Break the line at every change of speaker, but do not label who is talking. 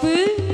Super.